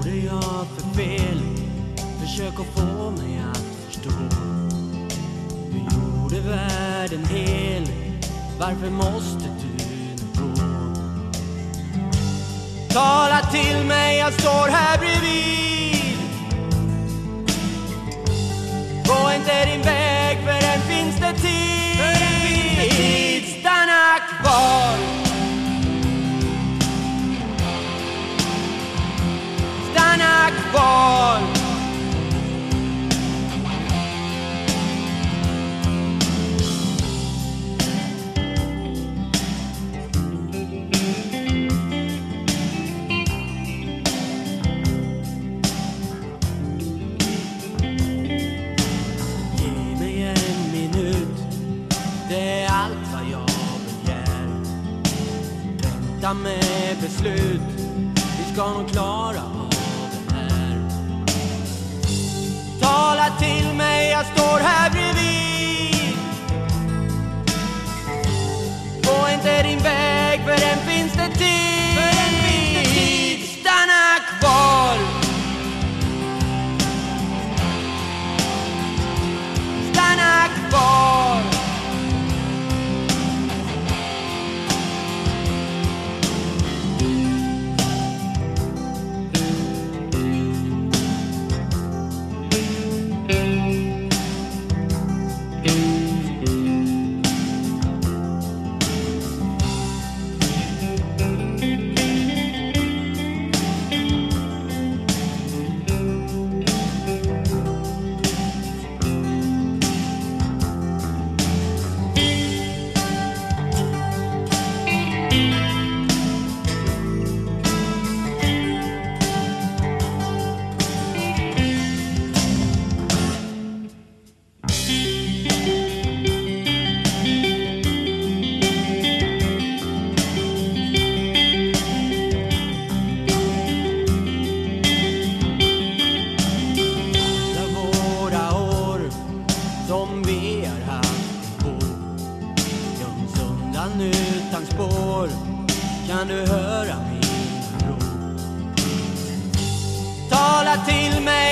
gjorde jag för fel? Försök att få mig att förstå. Du gjorde världen hel. Varför måste du nu gå? Tala till mig, jag står här bredvid. Gå inte din väg, Vänta med beslut, vi ska nog klara av det här. Tala till mig, jag står här utan spår Kan du höra min rop? Tala till mig,